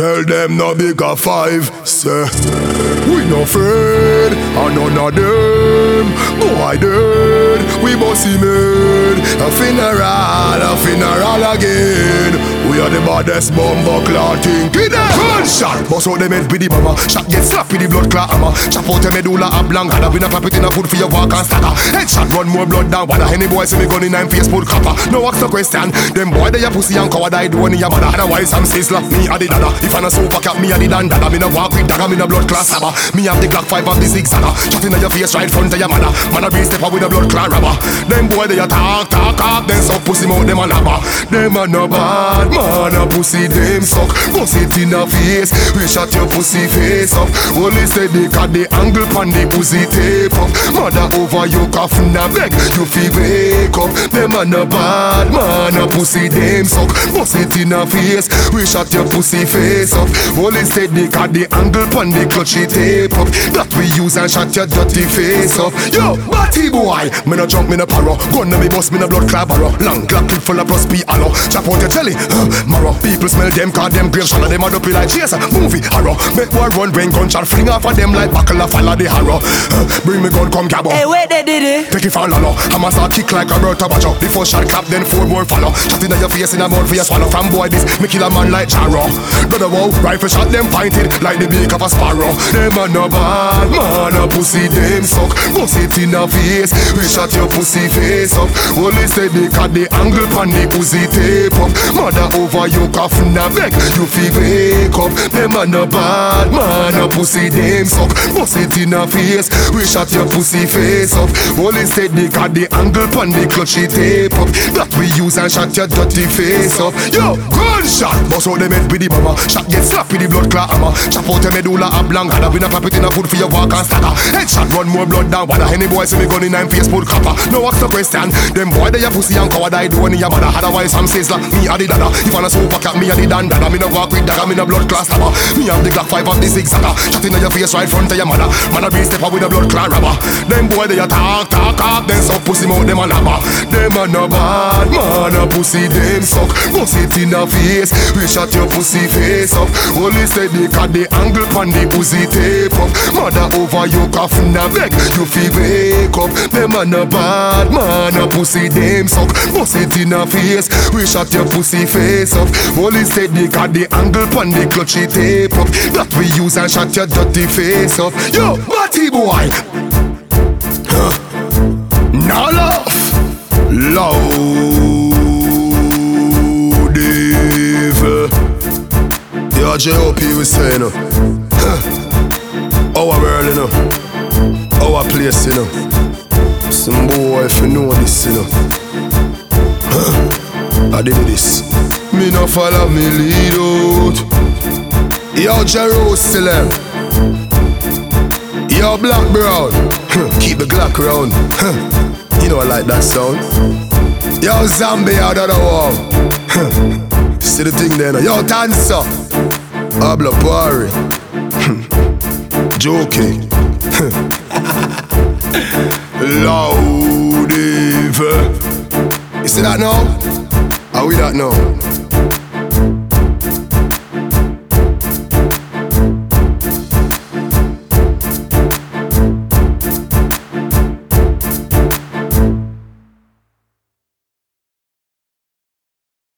Tell them no bigger five, say We no afraid, and none of them. Boy dead, we bossy made A funeral, a funeral again. We are the baddest bomber clot thing Give them gunshot. Bust out them head with the bomber. Shot get slapped with the blood clot hammer. Chop out the medulla oblongata Been a pop it in a food for your walk and stagger. Headshot run more blood than water Any boy see me gun in I'm face put copper. No ask no question. Them boy they a pussy and coward I do one in your mother Otherwise I'm sizzler, me a the dada If I'm a super cat, me a the dandada Me no walk with dagger, me no blood class sabber Me have the Glock 5 of the zigzagger. Shot in your face right front of your mother. Man a beast step with a blood clot robber Them boy they a talk, talk, talk Then suck pussy mouth, them a labber. Them a no bad man a pussy them suck. It in a face We shot your pussy face up. Only they cut the angle pan the pussy tape up. Mother over your coffin a beg You feel wake up. Them a no bad man a pussy them suck. Bust it in a face. We shot your pussy face up. Only they cut the angle pan the clutchy tape up. That we use and shot your dirty face up. Yo, Batty boy Me no jump, me no paro. Gun na me bust, me no blood barrow. Long clap clip full of plus P allo Chop out your jelly, huh, marrow. People smell them cause them grave shot them a dopey like chaser Movie arrow Make war run brain gunshot Fling off of them like buckle of follow the harrow Bring me gun come gabbo Hey, wait, they did it. Take it for lalo I'ma start kick like a bird tabacho first shot clap then four more follow. Shot in your face in a mouth for your swallow. From boy this me kill a man like Charo Brother wow Rifle shot them pointed Like the beak of a sparrow. Them a no bad man a pussy them suck. Bust it in a face We shot your pussy face up. Only say they cut the angle pan the pussy tape up. Mother over you coffin a beg You feel wake up Them a no bad man a pussy them suck Bust it in a face We shot your pussy face up say they cut the angle pan the clutchy tape up. That we use and shot your dirty face up Yo, gunshot! Bust out them head with the bomber. Shot get slapped with the blood clot hammer. Chop out your medulla oblongata Been a pop it in a food for your walk and stagger. Headshot run more blood than water. Any boy see me gun in I'm face put copper. No ask no question. Them boy they a pussy and coward I do in your mother Otherwise I'm sizzler. Me a the dada. If I'm a super cat me a the dandada Me no walk with dagger. Me no blood stabber Me have the Glock 5 of the zigzagger Shot in your face right front of your mother. Man a beast stepper with a blood clot robber Them boy they a talk talk talk. Then suck pussy mouth them a labber Them a no bad man a pussy them suck. Bust it in the face. We shot your pussy face up. Only they cut the angle pan the pussy tape up. Mother over you coffin a beg You feel wake up. Them a no bad man a pussy them suck. Bust it in the face. We shot your pussy face up. Only they cut the angle pan the clutchy tape up. That we use and shot your dirty face up. Yo, Matty boy. Huh. Laugh Loud evil. Yo, J.O.P. was saying huh. Our world, you know. Our place, you know. Some boy, if you know this, you know. I did this. Me no follow me lead out Yo, Jerusalem Yo, Black Brown. Keep the Glock round. You know I like that sound Yo, zombie out of the wall. See the thing there now. Yo, dancer. Habla party. Joking. Loud. You see that now? How we that now?